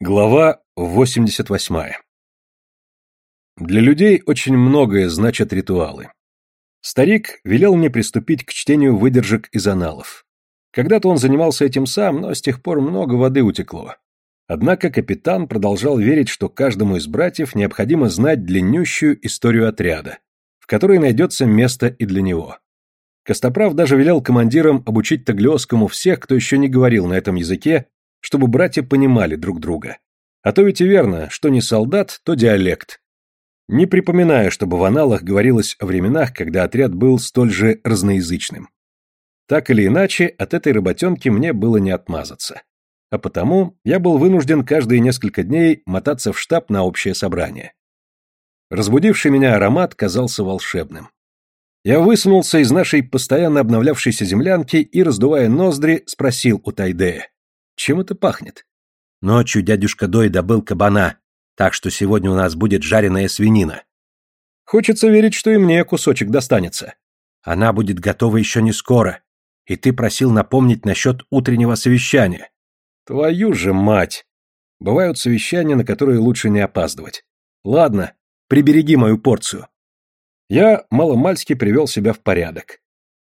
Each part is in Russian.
Глава 88. Для людей очень многое значат ритуалы. Старик велел мне приступить к чтению выдержек из аналов. Когда-то он занимался этим сам, но с тех пор много воды утекло. Однако капитан продолжал верить, что каждому из братьев необходимо знать длиннющую историю отряда, в которой найдется место и для него. Костоправ даже велел командирам обучить таглиосскому всех, кто еще не говорил на этом языке, чтобы братья понимали друг друга. А то ведь и верно, что не солдат, то диалект. Не припоминаю, чтобы в аналах говорилось о временах, когда отряд был столь же разноязычным. Так или иначе, от этой работенки мне было не отмазаться. А потому я был вынужден каждые несколько дней мотаться в штаб на общее собрание. Разбудивший меня аромат казался волшебным. Я высунулся из нашей постоянно обновлявшейся землянки и, раздувая ноздри, спросил у Тайдея. Чем это пахнет? Ночью дядюшка Дой добыл кабана, так что сегодня у нас будет жареная свинина. Хочется верить, что и мне кусочек достанется. Она будет готова еще не скоро. И ты просил напомнить насчет утреннего совещания. Твою же мать! Бывают совещания, на которые лучше не опаздывать. Ладно, прибереги мою порцию. Я маломальски привел себя в порядок.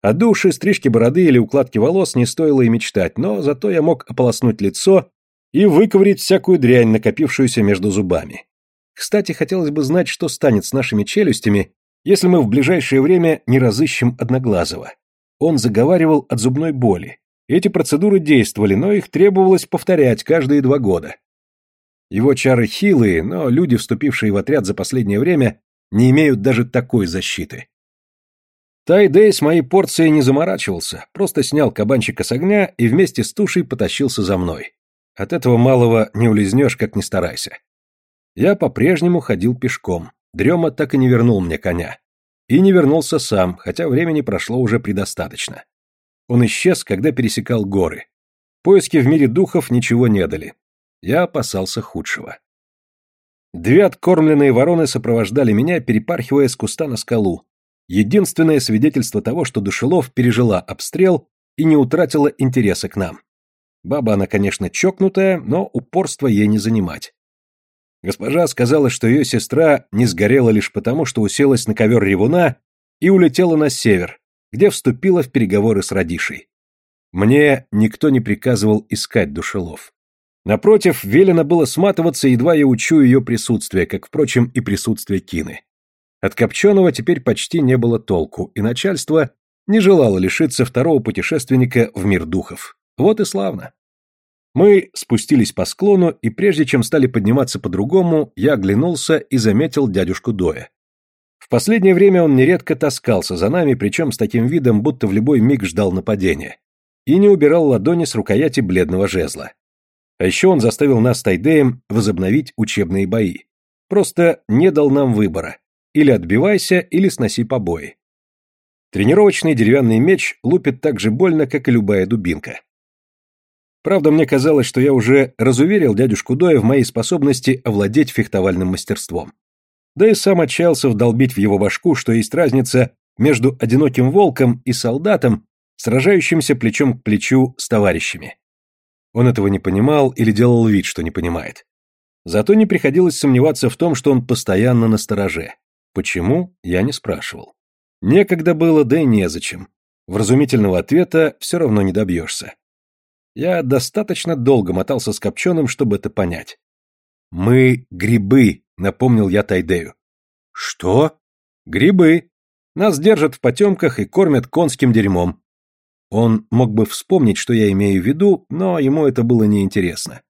О душе, стрижке бороды или укладке волос не стоило и мечтать, но зато я мог ополоснуть лицо и выковырить всякую дрянь, накопившуюся между зубами. Кстати, хотелось бы знать, что станет с нашими челюстями, если мы в ближайшее время не разыщем Одноглазого. Он заговаривал от зубной боли. Эти процедуры действовали, но их требовалось повторять каждые два года. Его чары хилые, но люди, вступившие в отряд за последнее время, не имеют даже такой защиты. Тайдей с моей порцией не заморачивался, просто снял кабанчика с огня и вместе с тушей потащился за мной. От этого малого не улизнешь, как ни старайся. Я по-прежнему ходил пешком, дрема так и не вернул мне коня. И не вернулся сам, хотя времени прошло уже предостаточно. Он исчез, когда пересекал горы. Поиски в мире духов ничего не дали. Я опасался худшего. Две откормленные вороны сопровождали меня, перепархивая с куста на скалу, единственное свидетельство того, что Душелов пережила обстрел и не утратила интереса к нам. Баба она, конечно, чокнутая, но упорство ей не занимать. Госпожа сказала, что ее сестра не сгорела лишь потому, что уселась на ковер ревуна и улетела на север, где вступила в переговоры с Радишей. Мне никто не приказывал искать душелов. Напротив, велено было сматываться, едва я учу ее присутствие, как, впрочем, и присутствие Кины. От Копченого теперь почти не было толку, и начальство не желало лишиться второго путешественника в мир духов. Вот и славно. Мы спустились по склону, и прежде чем стали подниматься по-другому, я оглянулся и заметил дядюшку Доя. В последнее время он нередко таскался за нами, причем с таким видом, будто в любой миг ждал нападения, и не убирал ладони с рукояти бледного жезла. А еще он заставил нас с Тайдеем возобновить учебные бои. Просто не дал нам выбора. Или отбивайся, или сноси побои. Тренировочный деревянный меч лупит так же больно, как и любая дубинка. Правда, мне казалось, что я уже разуверил дядюшку Доя в моей способности овладеть фехтовальным мастерством. Да и сам отчаялся вдолбить в его башку, что есть разница между одиноким волком и солдатом, сражающимся плечом к плечу с товарищами. Он этого не понимал или делал вид, что не понимает. Зато не приходилось сомневаться в том, что он постоянно на стороже. Почему, я не спрашивал. Некогда было, да и незачем. Вразумительного ответа все равно не добьешься. Я достаточно долго мотался с Копченым, чтобы это понять. «Мы грибы», — напомнил я Тайдею. «Что?» «Грибы. Нас держат в потемках и кормят конским дерьмом». Он мог бы вспомнить, что я имею в виду, но ему это было неинтересно.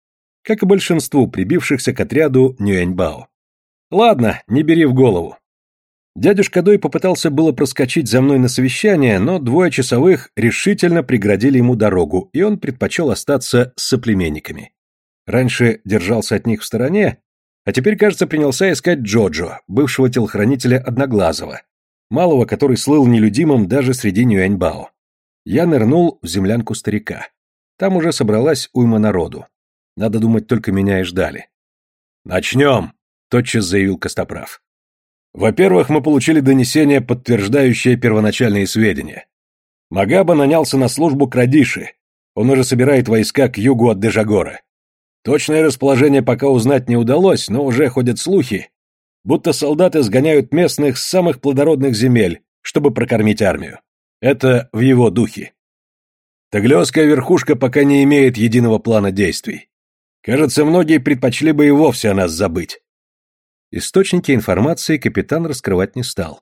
Как и большинству прибившихся к отряду Нюэньбао. «Ладно, не бери в голову. Дядюшка Дой попытался было проскочить за мной на совещание, но двое часовых решительно преградили ему дорогу, и он предпочел остаться с соплеменниками. Раньше держался от них в стороне, а теперь, кажется, принялся искать Джоджо, бывшего телохранителя Одноглазого, малого, который слыл нелюдимым даже среди Нюэньбао. Я нырнул в землянку старика. Там уже собралась уйма народу. Надо думать, только меня и ждали. «Начнем», — тотчас заявил Костоправ. Во-первых, мы получили донесение, подтверждающее первоначальные сведения. Магаба нанялся на службу к Радиши. Он уже собирает войска к югу от Дежагора. Точное расположение пока узнать не удалось, но уже ходят слухи, будто солдаты сгоняют местных с самых плодородных земель, чтобы прокормить армию. Это в его духе. Таглиосская верхушка пока не имеет единого плана действий. Кажется, многие предпочли бы и вовсе о нас забыть. Источники информации капитан раскрывать не стал.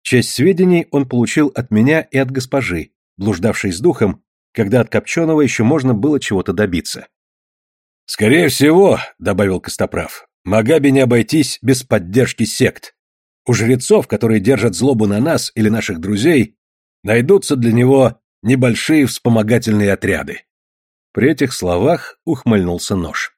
Часть сведений он получил от меня и от госпожи, блуждавшей с духом, когда от Копченого еще можно было чего-то добиться. «Скорее всего», — добавил Костоправ, — «Магаби не обойтись без поддержки сект. У жрецов, которые держат злобу на нас или наших друзей, найдутся для него небольшие вспомогательные отряды». При этих словах ухмыльнулся нож.